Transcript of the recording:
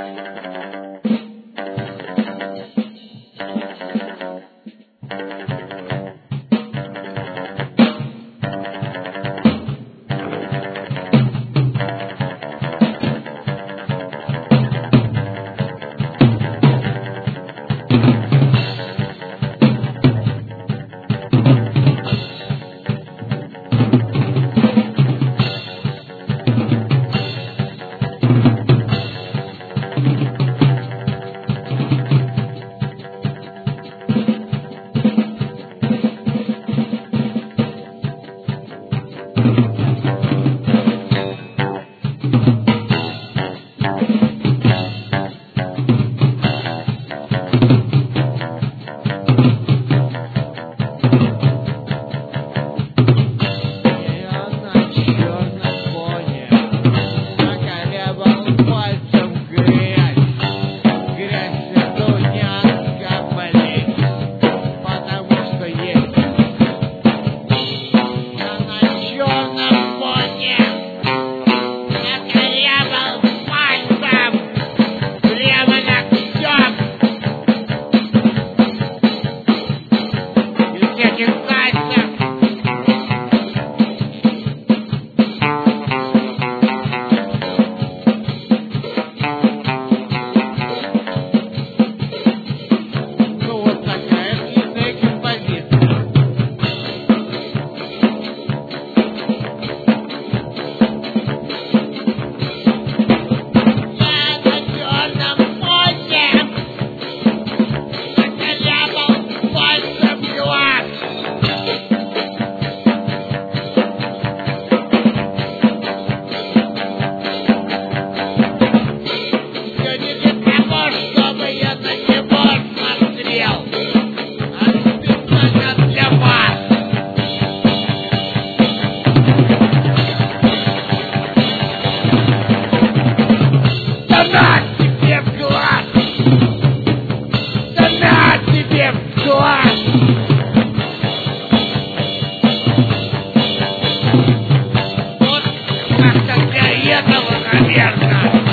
Thank you. Thank you. Cadillac